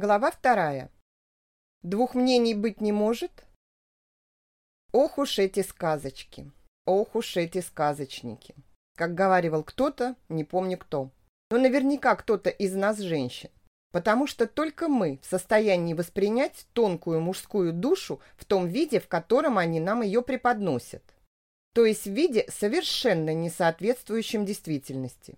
Глава вторая. Двух мнений быть не может? Ох уж эти сказочки, ох уж эти сказочники. Как говаривал кто-то, не помню кто. Но наверняка кто-то из нас женщин. Потому что только мы в состоянии воспринять тонкую мужскую душу в том виде, в котором они нам ее преподносят. То есть в виде, совершенно не соответствующем действительности.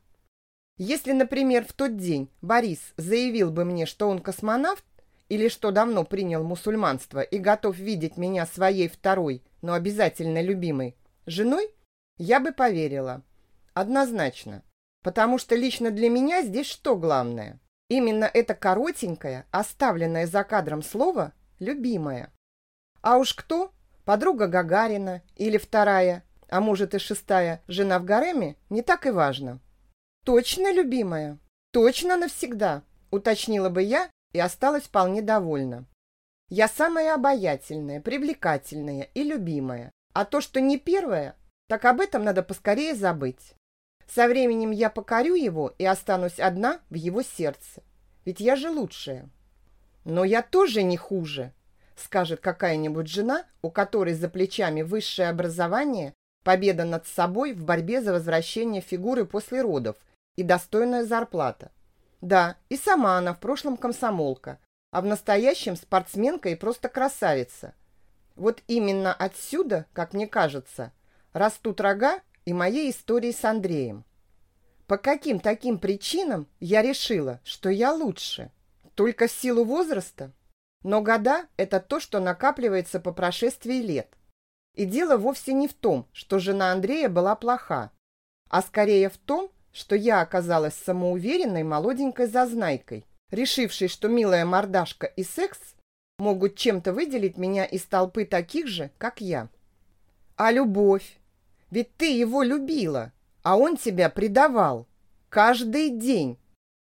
Если, например, в тот день Борис заявил бы мне, что он космонавт, или что давно принял мусульманство и готов видеть меня своей второй, но обязательно любимой, женой, я бы поверила. Однозначно. Потому что лично для меня здесь что главное? Именно это коротенькое, оставленное за кадром слово «любимая». А уж кто? Подруга Гагарина или вторая, а может и шестая, жена в гареме, не так и важно. «Точно, любимая? Точно навсегда?» – уточнила бы я и осталась вполне довольна. Я самая обаятельная, привлекательная и любимая. А то, что не первая, так об этом надо поскорее забыть. Со временем я покорю его и останусь одна в его сердце. Ведь я же лучшая. Но я тоже не хуже, скажет какая-нибудь жена, у которой за плечами высшее образование, победа над собой в борьбе за возвращение фигуры после родов и достойная зарплата. Да, и сама она в прошлом комсомолка, а в настоящем спортсменка и просто красавица. Вот именно отсюда, как мне кажется, растут рога и моей истории с Андреем. По каким таким причинам я решила, что я лучше? Только в силу возраста? Но года – это то, что накапливается по прошествии лет. И дело вовсе не в том, что жена Андрея была плоха, а скорее в том, что я оказалась самоуверенной молоденькой зазнайкой, решившей, что милая мордашка и секс могут чем-то выделить меня из толпы таких же, как я. А любовь? Ведь ты его любила, а он тебя предавал. Каждый день.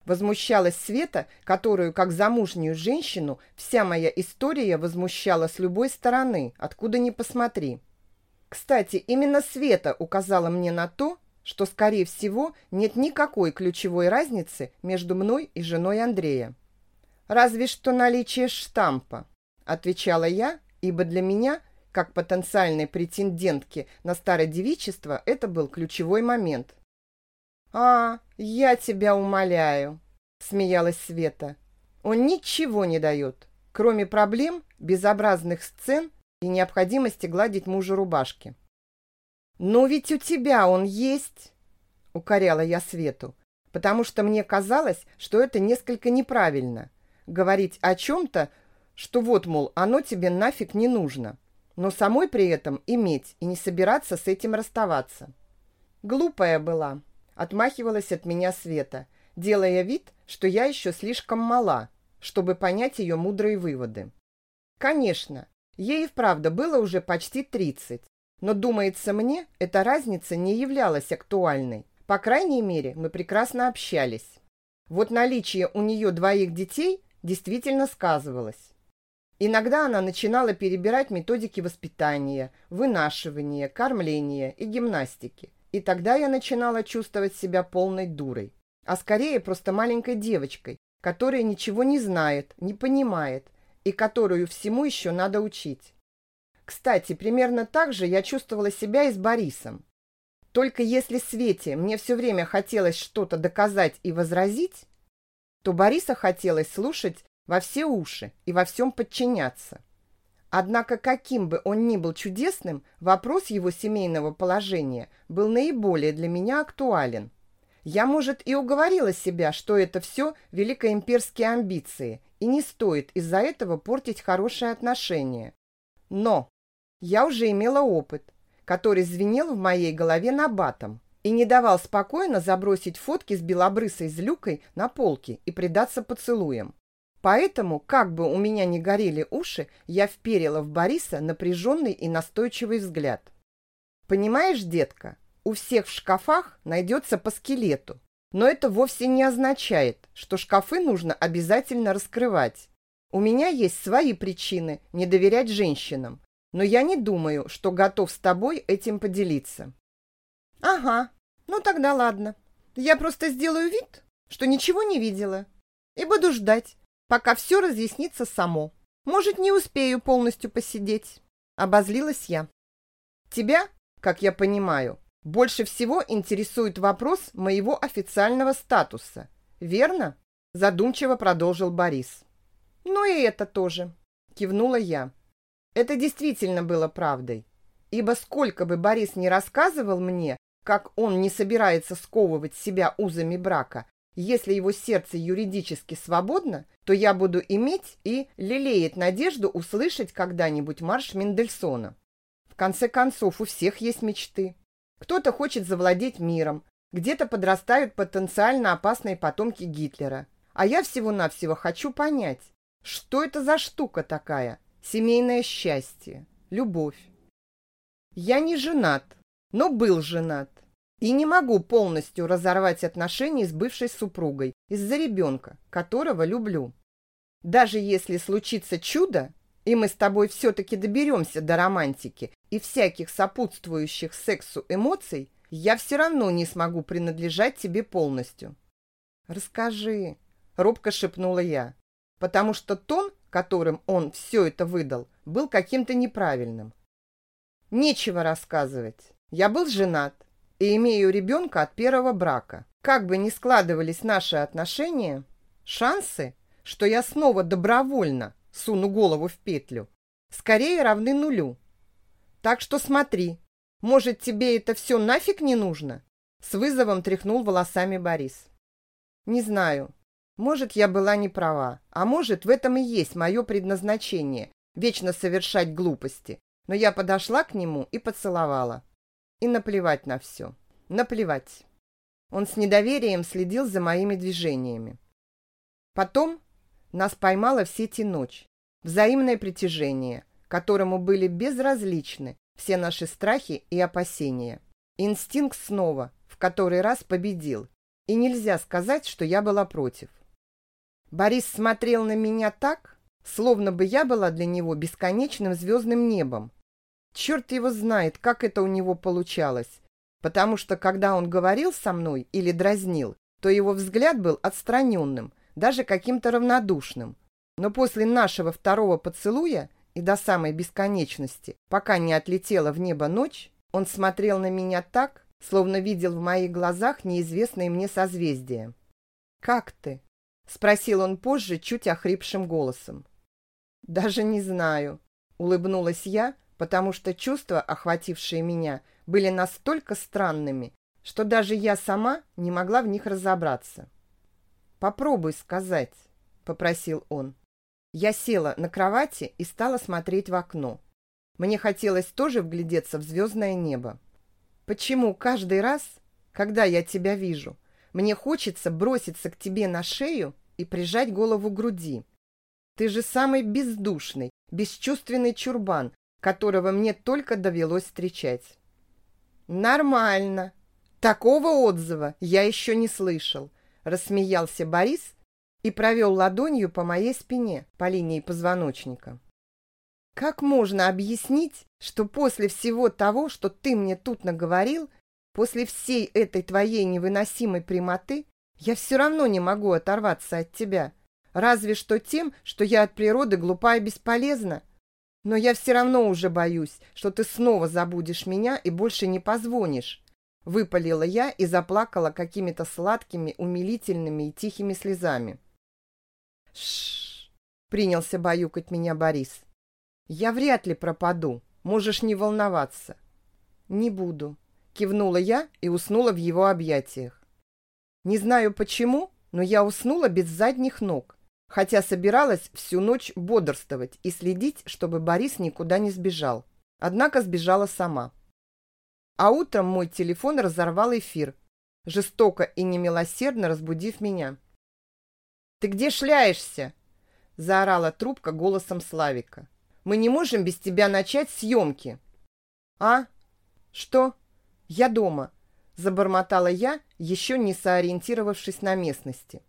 Возмущалась Света, которую, как замужнюю женщину, вся моя история возмущала с любой стороны, откуда ни посмотри. Кстати, именно Света указала мне на то, что, скорее всего, нет никакой ключевой разницы между мной и женой Андрея. «Разве что наличие штампа», – отвечала я, ибо для меня, как потенциальной претендентки на стародевичество, это был ключевой момент. «А, я тебя умоляю», – смеялась Света. «Он ничего не дает, кроме проблем, безобразных сцен и необходимости гладить мужу рубашки». «Но ведь у тебя он есть!» — укоряла я Свету, потому что мне казалось, что это несколько неправильно. Говорить о чем-то, что вот, мол, оно тебе нафиг не нужно, но самой при этом иметь и не собираться с этим расставаться. Глупая была, отмахивалась от меня Света, делая вид, что я еще слишком мала, чтобы понять ее мудрые выводы. Конечно, ей и вправду было уже почти тридцать, но, думается мне, эта разница не являлась актуальной. По крайней мере, мы прекрасно общались. Вот наличие у нее двоих детей действительно сказывалось. Иногда она начинала перебирать методики воспитания, вынашивания, кормления и гимнастики. И тогда я начинала чувствовать себя полной дурой, а скорее просто маленькой девочкой, которая ничего не знает, не понимает и которую всему еще надо учить. Кстати, примерно так же я чувствовала себя и с Борисом. Только если Свете мне все время хотелось что-то доказать и возразить, то Бориса хотелось слушать во все уши и во всем подчиняться. Однако, каким бы он ни был чудесным, вопрос его семейного положения был наиболее для меня актуален. Я, может, и уговорила себя, что это все великоимперские амбиции, и не стоит из-за этого портить хорошие отношения. Но я уже имела опыт, который звенел в моей голове набатом и не давал спокойно забросить фотки с белобрысой злюкой на полки и предаться поцелуям. Поэтому, как бы у меня ни горели уши, я вперила в Бориса напряженный и настойчивый взгляд. «Понимаешь, детка, у всех в шкафах найдется по скелету, но это вовсе не означает, что шкафы нужно обязательно раскрывать. У меня есть свои причины не доверять женщинам, но я не думаю, что готов с тобой этим поделиться». «Ага, ну тогда ладно. Я просто сделаю вид, что ничего не видела, и буду ждать, пока все разъяснится само. Может, не успею полностью посидеть. Обозлилась я. Тебя, как я понимаю, больше всего интересует вопрос моего официального статуса. Верно? Задумчиво продолжил Борис. Ну и это тоже. Кивнула я. Это действительно было правдой. Ибо сколько бы Борис не рассказывал мне, как он не собирается сковывать себя узами брака, если его сердце юридически свободно, то я буду иметь и лелеять надежду услышать когда-нибудь марш Мендельсона. В конце концов, у всех есть мечты. Кто-то хочет завладеть миром, где-то подрастают потенциально опасные потомки Гитлера. А я всего-навсего хочу понять, что это за штука такая? Семейное счастье, любовь. Я не женат, но был женат. И не могу полностью разорвать отношения с бывшей супругой из-за ребенка, которого люблю. Даже если случится чудо, и мы с тобой все-таки доберемся до романтики и всяких сопутствующих сексу эмоций, я все равно не смогу принадлежать тебе полностью. «Расскажи», — робко шепнула я, потому что тон, которым он все это выдал, был каким-то неправильным. «Нечего рассказывать. Я был женат, и имею ребенка от первого брака. Как бы ни складывались наши отношения, шансы, что я снова добровольно суну голову в петлю, скорее равны нулю. Так что смотри, может, тебе это все нафиг не нужно?» С вызовом тряхнул волосами Борис. «Не знаю. Может, я была не права, а может, в этом и есть мое предназначение – вечно совершать глупости. Но я подошла к нему и поцеловала. И наплевать на все. Наплевать. Он с недоверием следил за моими движениями. Потом нас поймала в сети ночь. Взаимное притяжение, которому были безразличны все наши страхи и опасения. Инстинкт снова, в который раз победил. И нельзя сказать, что я была против. Борис смотрел на меня так, словно бы я была для него бесконечным звездным небом, Черт его знает, как это у него получалось. Потому что, когда он говорил со мной или дразнил, то его взгляд был отстраненным, даже каким-то равнодушным. Но после нашего второго поцелуя и до самой бесконечности, пока не отлетела в небо ночь, он смотрел на меня так, словно видел в моих глазах неизвестные мне созвездия. «Как ты?» — спросил он позже чуть охрипшим голосом. «Даже не знаю», — улыбнулась я, потому что чувства, охватившие меня, были настолько странными, что даже я сама не могла в них разобраться. «Попробуй сказать», — попросил он. Я села на кровати и стала смотреть в окно. Мне хотелось тоже вглядеться в звездное небо. Почему каждый раз, когда я тебя вижу, мне хочется броситься к тебе на шею и прижать голову к груди? Ты же самый бездушный, бесчувственный чурбан, которого мне только довелось встречать. «Нормально. Такого отзыва я еще не слышал», – рассмеялся Борис и провел ладонью по моей спине, по линии позвоночника. «Как можно объяснить, что после всего того, что ты мне тут наговорил, после всей этой твоей невыносимой прямоты, я все равно не могу оторваться от тебя, разве что тем, что я от природы глупа и бесполезна?» Но я все равно уже боюсь, что ты снова забудешь меня и больше не позвонишь. Выпалила я и заплакала какими-то сладкими, умилительными и тихими слезами. Шш, принялся баюкать меня Борис. Я вряд ли пропаду, можешь не волноваться. Не буду, кивнула я и уснула в его объятиях. Не знаю почему, но я уснула без задних ног хотя собиралась всю ночь бодрствовать и следить, чтобы Борис никуда не сбежал. Однако сбежала сама. А утром мой телефон разорвал эфир, жестоко и немилосердно разбудив меня. «Ты где шляешься?» – заорала трубка голосом Славика. «Мы не можем без тебя начать съемки». «А? Что? Я дома», – забормотала я, еще не соориентировавшись на местности.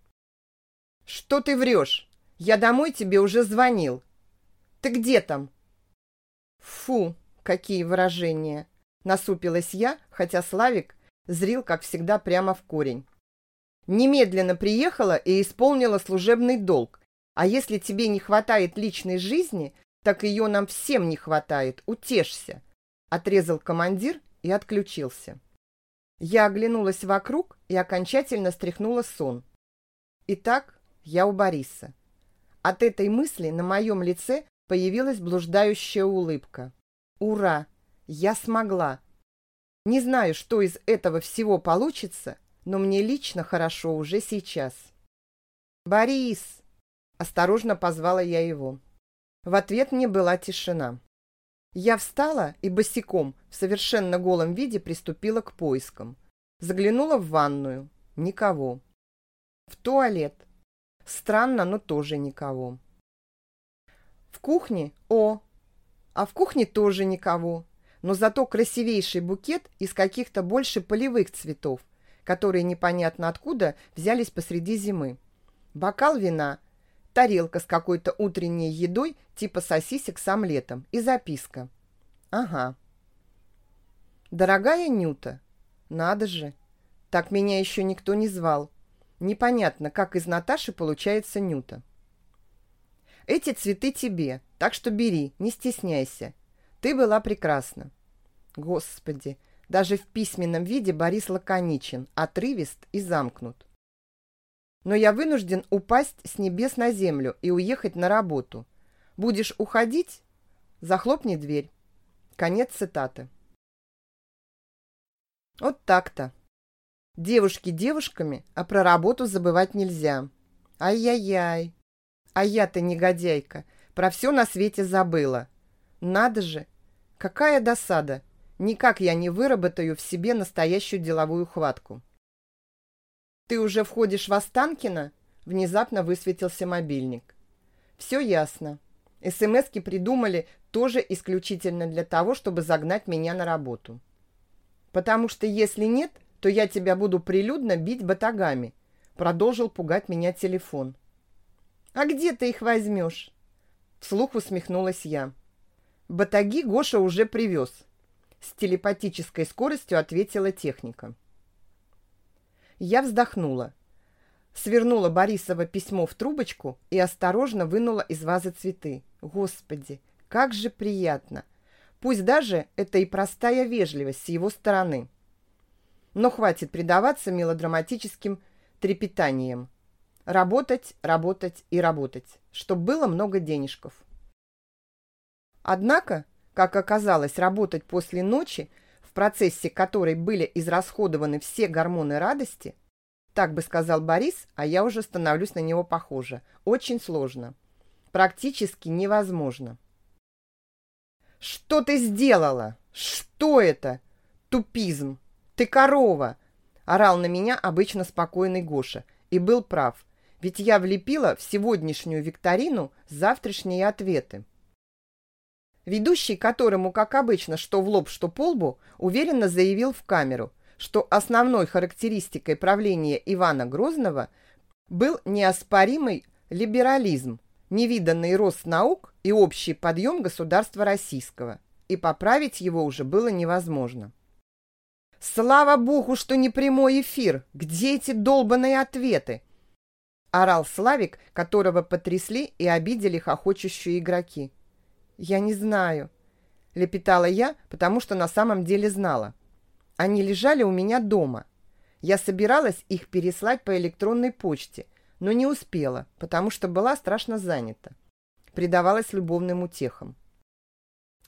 «Что ты врешь? Я домой тебе уже звонил. Ты где там?» «Фу, какие выражения!» Насупилась я, хотя Славик зрил, как всегда, прямо в корень. Немедленно приехала и исполнила служебный долг, А если тебе не хватает личной жизни, так ее нам всем не хватает, утешься!» Отрезал командир и отключился. Я оглянулась вокруг и окончательно стряхнула сон. Итак, я у Бориса. От этой мысли на моем лице появилась блуждающая улыбка. Ура! Я смогла! Не знаю, что из этого всего получится, но мне лично хорошо уже сейчас. «Борис!» – осторожно позвала я его. В ответ мне была тишина. Я встала и босиком, в совершенно голом виде, приступила к поискам. Заглянула в ванную. Никого. В туалет. Странно, но тоже никого. В кухне – о! А в кухне тоже никого. Но зато красивейший букет из каких-то больше полевых цветов, которые непонятно откуда взялись посреди зимы. Бокал вина, тарелка с какой-то утренней едой типа сосисек с омлетом и записка. Ага. Дорогая Нюта, надо же, так меня еще никто не звал. Непонятно, как из Наташи получается Нюта. Эти цветы тебе, так что бери, не стесняйся. Ты была прекрасна. Господи, даже в письменном виде Борис лаконичен, отрывист и замкнут. Но я вынужден упасть с небес на землю и уехать на работу. Будешь уходить? Захлопни дверь. Конец цитаты. Вот так-то. Девушки девушками, а про работу забывать нельзя. Ай-яй-яй. А я-то негодяйка, про все на свете забыла. Надо же, какая досада. Никак я не выработаю в себе настоящую деловую хватку. «Ты уже входишь в Останкино?» Внезапно высветился мобильник. «Все ясно. СМСки придумали тоже исключительно для того, чтобы загнать меня на работу. Потому что если нет, то я тебя буду прилюдно бить батагами», продолжил пугать меня телефон. «А где ты их возьмешь?» Вслух усмехнулась я. «Батаги Гоша уже привез», с телепатической скоростью ответила техника. Я вздохнула, свернула Борисова письмо в трубочку и осторожно вынула из вазы цветы. Господи, как же приятно! Пусть даже это и простая вежливость с его стороны. Но хватит предаваться мелодраматическим трепетаниям. Работать, работать и работать, чтобы было много денежков. Однако, как оказалось, работать после ночи, процессе которой были израсходованы все гормоны радости, так бы сказал Борис, а я уже становлюсь на него похожа, очень сложно. Практически невозможно. «Что ты сделала? Что это? Тупизм! Ты корова!» Орал на меня обычно спокойный Гоша. И был прав. Ведь я влепила в сегодняшнюю викторину завтрашние ответы. Ведущий, которому, как обычно, что в лоб, что по лбу, уверенно заявил в камеру, что основной характеристикой правления Ивана Грозного был неоспоримый либерализм, невиданный рост наук и общий подъем государства российского, и поправить его уже было невозможно. «Слава богу, что не прямой эфир! Где эти долбанные ответы?» Орал Славик, которого потрясли и обидели хохочущие игроки. «Я не знаю», — лепетала я, потому что на самом деле знала. Они лежали у меня дома. Я собиралась их переслать по электронной почте, но не успела, потому что была страшно занята. Предавалась любовным утехам.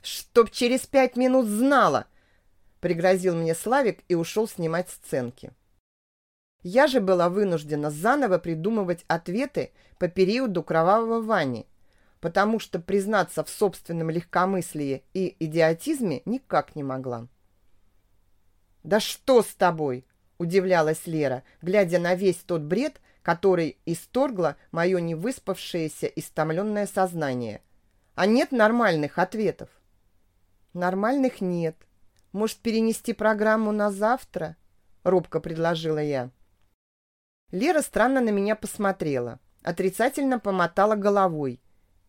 «Чтоб через пять минут знала!» — пригрозил мне Славик и ушел снимать сценки. Я же была вынуждена заново придумывать ответы по периоду кровавого Вани, потому что признаться в собственном легкомыслии и идиотизме никак не могла. «Да что с тобой?» – удивлялась Лера, глядя на весь тот бред, который исторгло мое невыспавшееся истомленное сознание. «А нет нормальных ответов?» «Нормальных нет. Может, перенести программу на завтра?» – робко предложила я. Лера странно на меня посмотрела, отрицательно помотала головой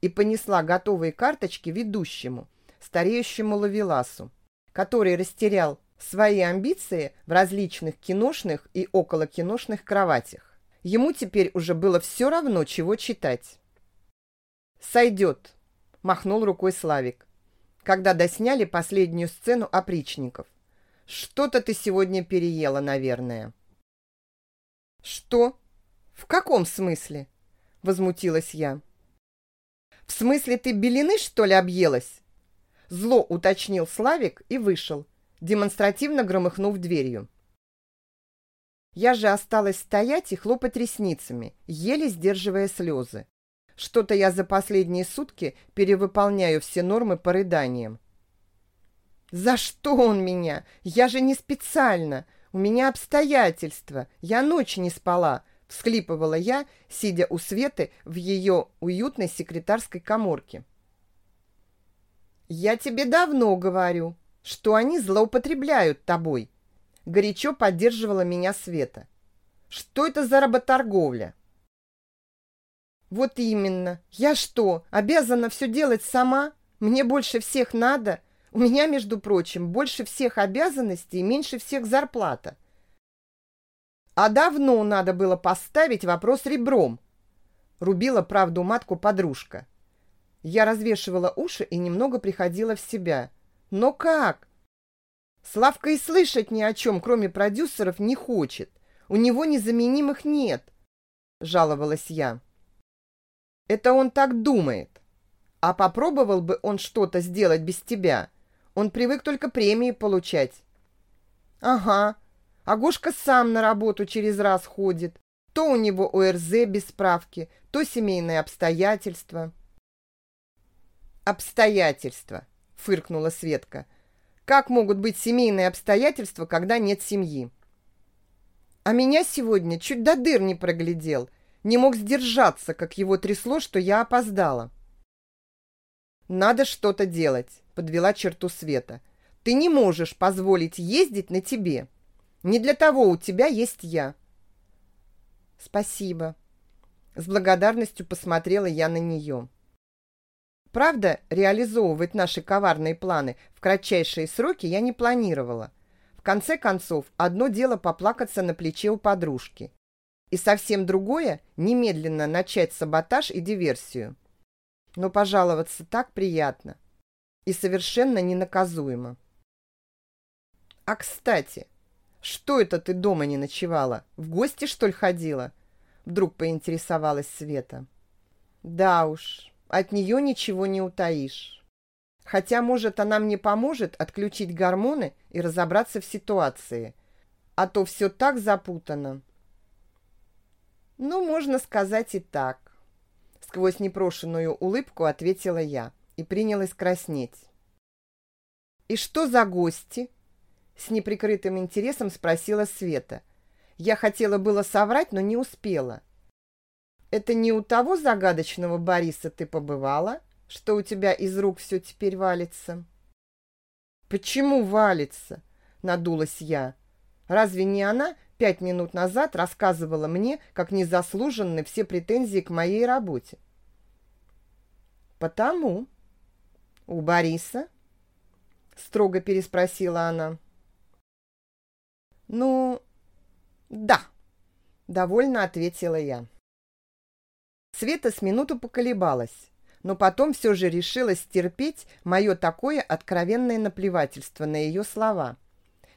и понесла готовые карточки ведущему, стареющему Лавеласу, который растерял свои амбиции в различных киношных и околокиношных кроватях. Ему теперь уже было все равно, чего читать. «Сойдет», — махнул рукой Славик, когда досняли последнюю сцену опричников. «Что-то ты сегодня переела, наверное». «Что? В каком смысле?» — возмутилась я. «В смысле ты белины, что ли, объелась?» Зло уточнил Славик и вышел, демонстративно громыхнув дверью. Я же осталась стоять и хлопать ресницами, еле сдерживая слезы. Что-то я за последние сутки перевыполняю все нормы по рыданиям. «За что он меня? Я же не специально. У меня обстоятельства. Я ночь не спала», — всхлипывала я, сидя у Светы в ее уютной секретарской коморке. «Я тебе давно говорю, что они злоупотребляют тобой», — горячо поддерживала меня Света. «Что это за работорговля?» «Вот именно. Я что, обязана все делать сама? Мне больше всех надо?» У меня, между прочим, больше всех обязанностей и меньше всех зарплата. А давно надо было поставить вопрос ребром. Рубила правду матку подружка. Я развешивала уши и немного приходила в себя. Но как? Славка и слышать ни о чем, кроме продюсеров, не хочет. У него незаменимых нет, жаловалась я. Это он так думает. А попробовал бы он что-то сделать без тебя – он привык только премии получать. Ага. А Гошка сам на работу через раз ходит. То у него ОРЗ без справки, то семейные обстоятельства. Обстоятельства, фыркнула Светка. Как могут быть семейные обстоятельства, когда нет семьи? А меня сегодня чуть до дыр не проглядел. Не мог сдержаться, как его трясло, что я опоздала. Надо что-то делать подвела черту Света. «Ты не можешь позволить ездить на тебе. Не для того у тебя есть я». «Спасибо». С благодарностью посмотрела я на нее. Правда, реализовывать наши коварные планы в кратчайшие сроки я не планировала. В конце концов, одно дело поплакаться на плече у подружки. И совсем другое – немедленно начать саботаж и диверсию. Но пожаловаться так приятно и совершенно ненаказуемо. А кстати, что это ты дома не ночевала? В гости, что ли, ходила? Вдруг поинтересовалась Света. Да уж, от нее ничего не утаишь. Хотя, может, она мне поможет отключить гормоны и разобраться в ситуации. А то все так запутано. Ну, можно сказать и так. Сквозь непрошенную улыбку ответила я и принялась краснеть. «И что за гости?» С неприкрытым интересом спросила Света. Я хотела было соврать, но не успела. «Это не у того загадочного Бориса ты побывала, что у тебя из рук все теперь валится?» «Почему валится?» — надулась я. «Разве не она пять минут назад рассказывала мне, как незаслуженны все претензии к моей работе?» «Потому», «У Бориса?» — строго переспросила она. «Ну, да», — довольно ответила я. Света с минуту поколебалась, но потом все же решила стерпеть мое такое откровенное наплевательство на ее слова.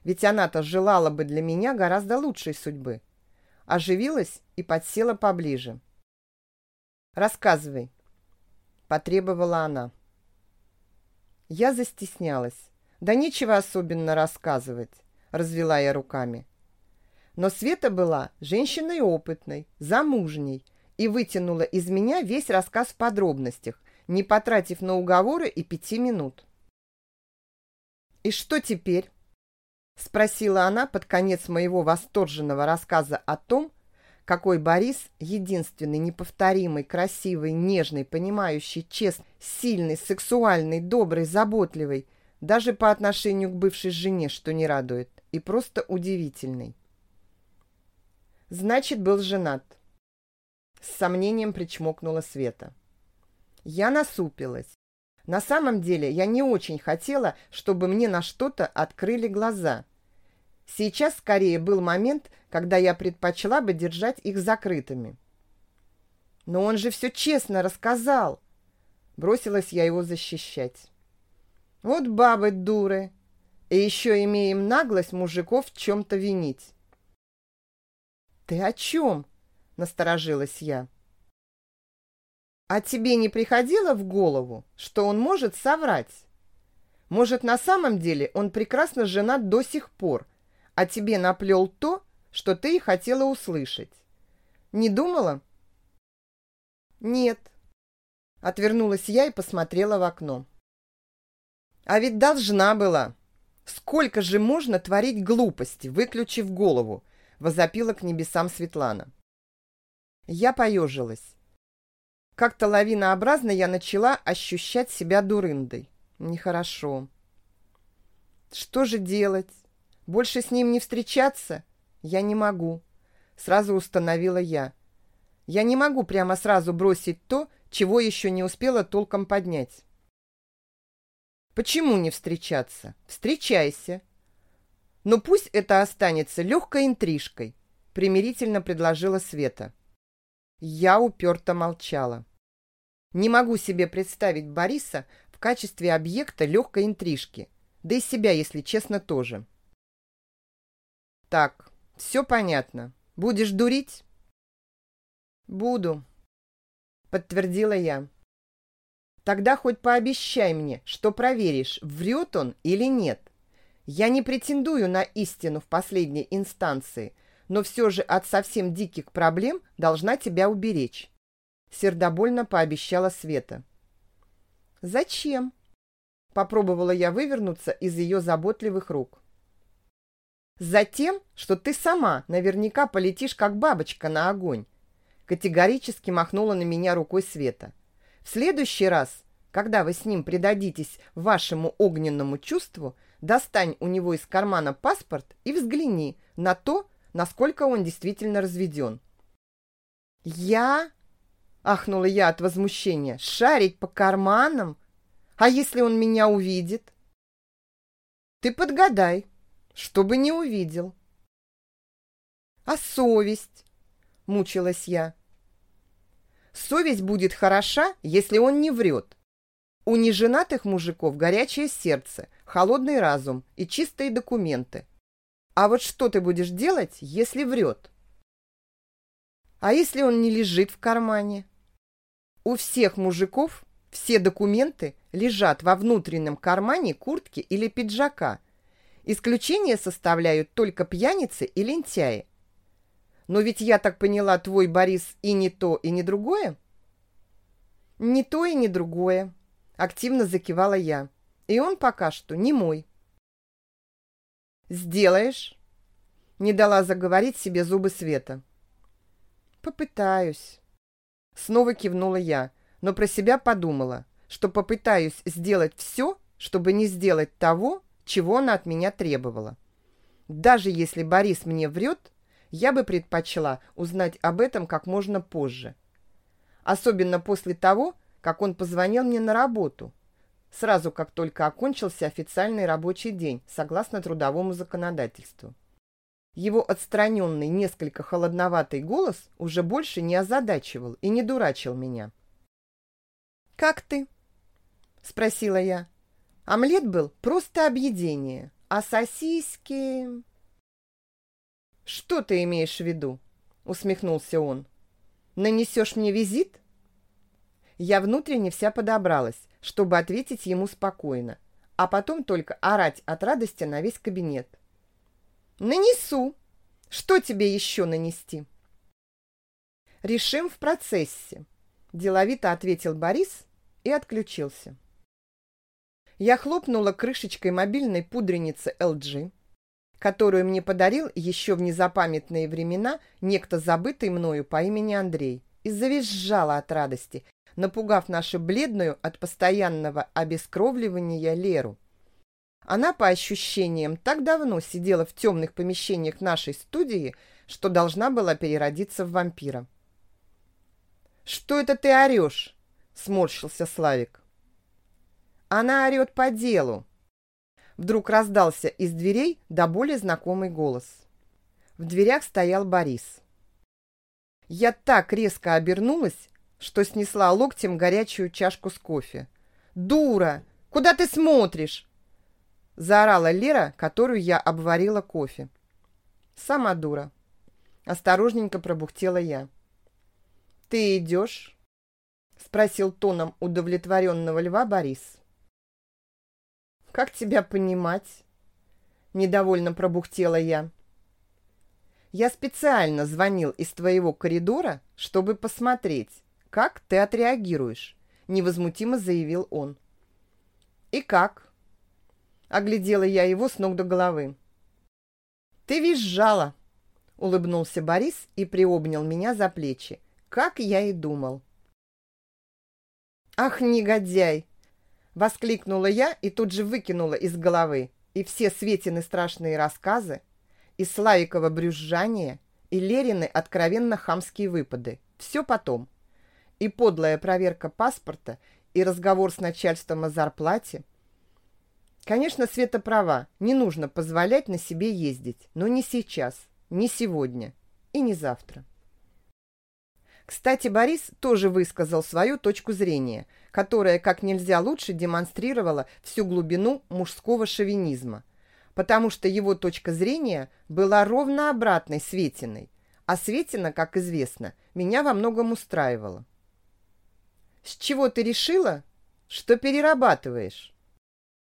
Ведь она-то желала бы для меня гораздо лучшей судьбы. Оживилась и подсела поближе. «Рассказывай», — потребовала она. Я застеснялась. Да нечего особенно рассказывать, развела я руками. Но Света была женщиной опытной, замужней и вытянула из меня весь рассказ в подробностях, не потратив на уговоры и пяти минут. «И что теперь?» — спросила она под конец моего восторженного рассказа о том, какой Борис, единственный, неповторимый, красивый, нежный, понимающий, честный, сильный, сексуальный, добрый, заботливый, даже по отношению к бывшей жене, что не радует, и просто удивительный. Значит, был женат. С сомнением причмокнула Света. Я насупилась. На самом деле, я не очень хотела, чтобы мне на что-то открыли глаза – Сейчас скорее был момент, когда я предпочла бы держать их закрытыми. Но он же все честно рассказал. Бросилась я его защищать. Вот бабы дуры. И еще имеем наглость мужиков в чем-то винить. «Ты о чем?» — насторожилась я. «А тебе не приходило в голову, что он может соврать? Может, на самом деле он прекрасно женат до сих пор, а тебе наплел то, что ты и хотела услышать? Не думала?» «Нет», — отвернулась я и посмотрела в окно. «А ведь должна была. Сколько же можно творить глупости, выключив голову?» возопила к небесам Светлана. Я поежилась. Как-то лавинообразно я начала ощущать себя дурындой. Нехорошо. Что же делать? Больше с ним не встречаться? Я не могу. Сразу установила я. Я не могу прямо сразу бросить то, чего еще не успела толком поднять. Почему не встречаться? Встречайся. Но пусть это останется легкой интрижкой, примирительно предложила Света. Я уперто молчала. Не могу себе представить Бориса в качестве объекта легкой интрижки, да и себя, если честно, тоже. Так, все понятно. Будешь дурить? Буду, подтвердила я. Тогда хоть пообещай мне, что проверишь, врет он или нет. Я не претендую на истину в последней инстанции, но все же от совсем диких проблем должна тебя уберечь. Сердобольно пообещала Света. «Зачем?» Попробовала я вывернуться из ее заботливых рук. «Затем, что ты сама наверняка полетишь, как бабочка, на огонь», категорически махнула на меня рукой Света. «В следующий раз, когда вы с ним предадитесь вашему огненному чувству, Достань у него из кармана паспорт и взгляни на то, насколько он действительно разведен. «Я?» – ахнула я от возмущения. «Шарить по карманам? А если он меня увидит?» «Ты подгадай, чтобы не увидел». «А совесть?» – мучилась я. «Совесть будет хороша, если он не врет. У неженатых мужиков горячее сердце, холодный разум и чистые документы. А вот что ты будешь делать, если врет? А если он не лежит в кармане? У всех мужиков все документы лежат во внутреннем кармане куртки или пиджака. Исключение составляют только пьяницы и лентяи. Но ведь я так поняла, твой Борис и не то, и не другое? Не то и не другое, Активно закивала я. И он пока что не мой. «Сделаешь?» Не дала заговорить себе зубы Света. «Попытаюсь». Снова кивнула я, но про себя подумала, что попытаюсь сделать все, чтобы не сделать того, чего она от меня требовала. Даже если Борис мне врет, я бы предпочла узнать об этом как можно позже. Особенно после того, как он позвонил мне на работу, сразу как только окончился официальный рабочий день, согласно трудовому законодательству. Его отстраненный, несколько холодноватый голос уже больше не озадачивал и не дурачил меня. «Как ты?» – спросила я. Омлет был просто объедение, а сосиски... «Что ты имеешь в виду?» – усмехнулся он. «Нанесешь мне визит?» Я внутренне вся подобралась, чтобы ответить ему спокойно, а потом только орать от радости на весь кабинет. «Нанесу! Что тебе еще нанести?» «Решим в процессе», – деловито ответил Борис и отключился. Я хлопнула крышечкой мобильной пудреницы LG, которую мне подарил еще в незапамятные времена некто забытый мною по имени Андрей, и завизжала от радости, напугав нашу бледную от постоянного обескровливания Леру. Она, по ощущениям, так давно сидела в темных помещениях нашей студии, что должна была переродиться в вампира. «Что это ты орешь?» — сморщился Славик. «Она орет по делу!» Вдруг раздался из дверей до более знакомый голос. В дверях стоял Борис. Я так резко обернулась, что снесла локтем горячую чашку с кофе. «Дура! Куда ты смотришь?» Заорала Лера, которую я обварила кофе. «Сама дура». Осторожненько пробухтела я. «Ты идешь?» Спросил тоном удовлетворенного льва Борис. «Как тебя понимать?» Недовольно пробухтела я. «Я специально звонил из твоего коридора, чтобы посмотреть, как ты отреагируешь», невозмутимо заявил он. «И как?» Оглядела я его с ног до головы. «Ты визжала!» — улыбнулся Борис и приобнял меня за плечи, как я и думал. «Ах, негодяй!» — воскликнула я и тут же выкинула из головы и все Светины страшные рассказы, и Славикова брюзжание, и Лерины откровенно хамские выпады. Все потом. И подлая проверка паспорта, и разговор с начальством о зарплате — Конечно, Света права, не нужно позволять на себе ездить, но не сейчас, не сегодня и не завтра. Кстати, Борис тоже высказал свою точку зрения, которая как нельзя лучше демонстрировала всю глубину мужского шовинизма, потому что его точка зрения была ровно обратной Светиной, а Светина, как известно, меня во многом устраивала. «С чего ты решила, что перерабатываешь?»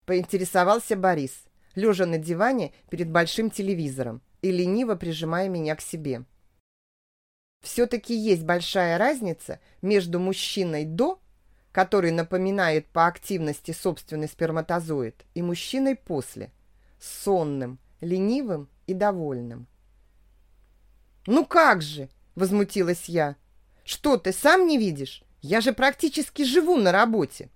Поинтересовался Борис, лежа на диване перед большим телевизором и лениво прижимая меня к себе. Все-таки есть большая разница между мужчиной до, который напоминает по активности собственный сперматозоид, и мужчиной после, сонным, ленивым и довольным. «Ну как же!» – возмутилась я. «Что, ты сам не видишь? Я же практически живу на работе!»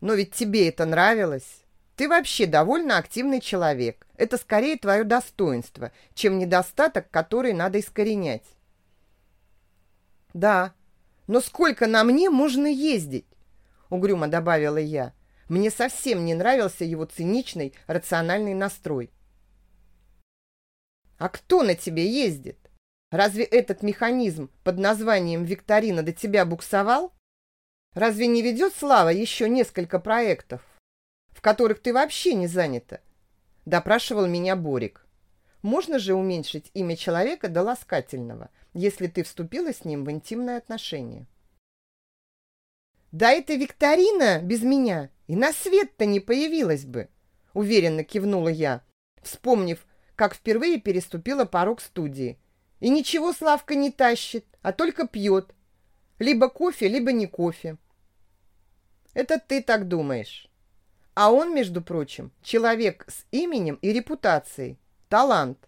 Но ведь тебе это нравилось. Ты вообще довольно активный человек. Это скорее твое достоинство, чем недостаток, который надо искоренять. Да, но сколько на мне можно ездить? Угрюмо добавила я. Мне совсем не нравился его циничный, рациональный настрой. А кто на тебе ездит? Разве этот механизм под названием «Викторина» до тебя буксовал? Разве не ведет Слава еще несколько проектов, в которых ты вообще не занята? Допрашивал меня Борик. Можно же уменьшить имя человека до ласкательного, если ты вступила с ним в интимное отношение? Да это Викторина без меня и на свет-то не появилась бы, уверенно кивнула я, вспомнив, как впервые переступила порог студии. И ничего Славка не тащит, а только пьет. Либо кофе, либо не кофе. Это ты так думаешь. А он, между прочим, человек с именем и репутацией, талант.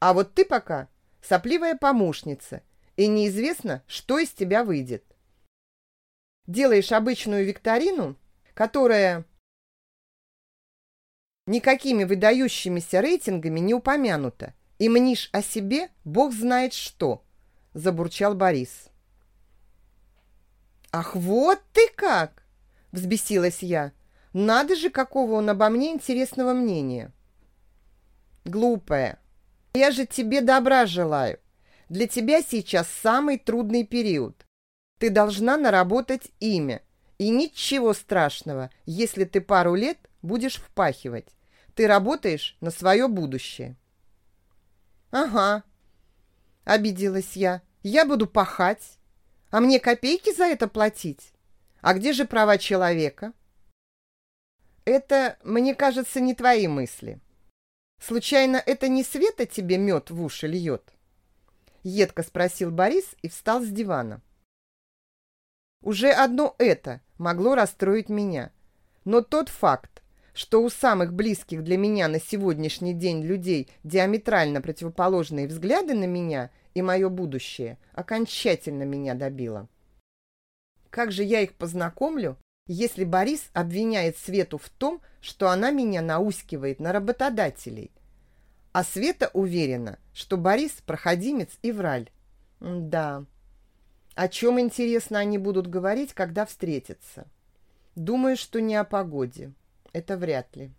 А вот ты пока сопливая помощница, и неизвестно, что из тебя выйдет. Делаешь обычную викторину, которая никакими выдающимися рейтингами не упомянута, и мнишь о себе бог знает что, забурчал Борис. Ах, вот ты как! – взбесилась я. «Надо же, какого он обо мне интересного мнения!» «Глупая! Я же тебе добра желаю. Для тебя сейчас самый трудный период. Ты должна наработать имя. И ничего страшного, если ты пару лет будешь впахивать. Ты работаешь на свое будущее». «Ага», — обиделась я. «Я буду пахать. А мне копейки за это платить?» А где же права человека? Это, мне кажется, не твои мысли. Случайно это не Света тебе мед в уши льет? Едко спросил Борис и встал с дивана. Уже одно это могло расстроить меня. Но тот факт, что у самых близких для меня на сегодняшний день людей диаметрально противоположные взгляды на меня и мое будущее, окончательно меня добило. Как же я их познакомлю, если Борис обвиняет Свету в том, что она меня наускивает на работодателей? А Света уверена, что Борис – проходимец и враль. Да. О чем, интересно, они будут говорить, когда встретятся? Думаю, что не о погоде. Это вряд ли.